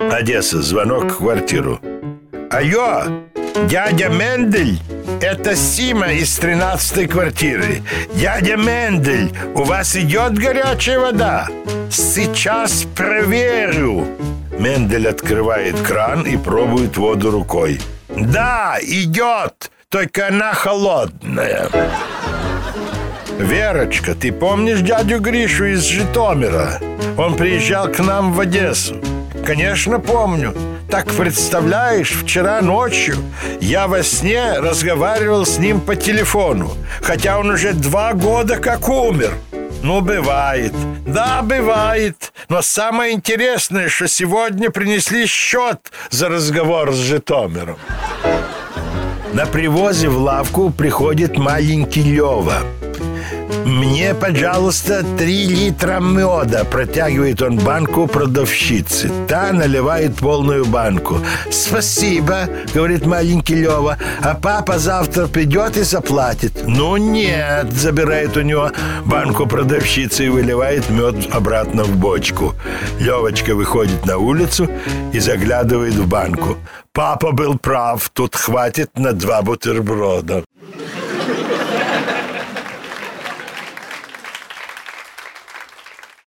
Одесса, звонок в квартиру. Алло, дядя Мендель, это Сима из 13 квартиры. Дядя Мендель, у вас идет горячая вода? Сейчас проверю. Мендель открывает кран и пробует воду рукой. Да, идет, только она холодная. Верочка, ты помнишь дядю Гришу из Житомира? Он приезжал к нам в Одессу. Конечно, помню. Так представляешь, вчера ночью я во сне разговаривал с ним по телефону, хотя он уже два года как умер. Ну, бывает. Да, бывает. Но самое интересное, что сегодня принесли счет за разговор с Житомиром. На привозе в лавку приходит маленький Лева – «Мне, пожалуйста, три литра меда», протягивает он банку продавщице. Та наливает полную банку. «Спасибо», говорит маленький Лева, «а папа завтра придет и заплатит». «Ну нет», забирает у него банку продавщицы и выливает мед обратно в бочку. Левочка выходит на улицу и заглядывает в банку. «Папа был прав, тут хватит на два бутерброда».